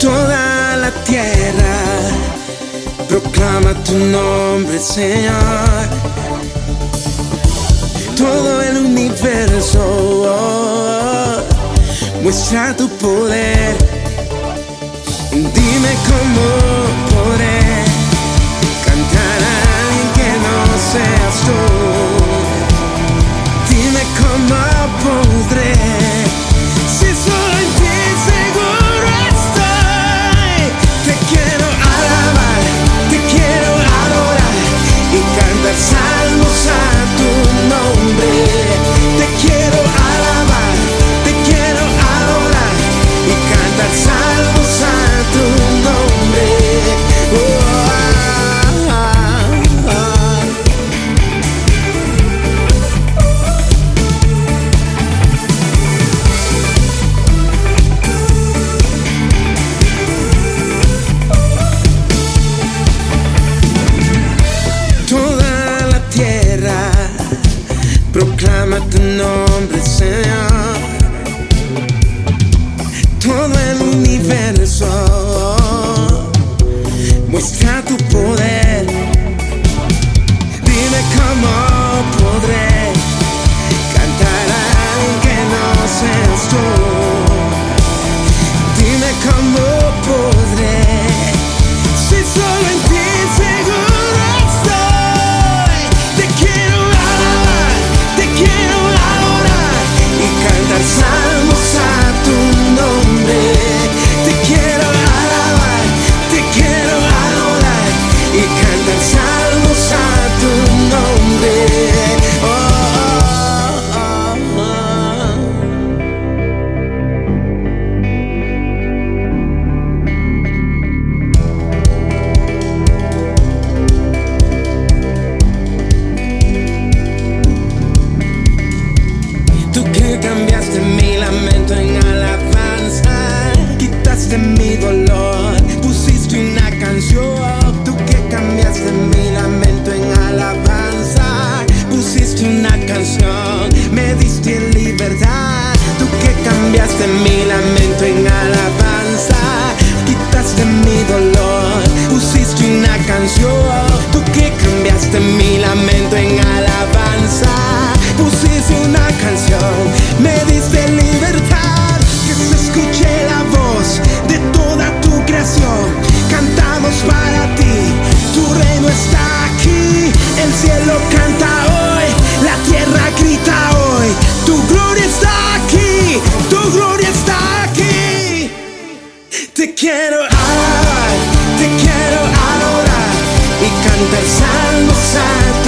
Toda la tierra proclama tu nombre, Señor. Todo el universo oh, oh, oh. muestra tu poder. Dime cómo. nothing, know. Me diste en libertad, tú que cambiaste mi lamento en alabanza. Quitaste mi dolor, pusiste una canción. Del salmo santo.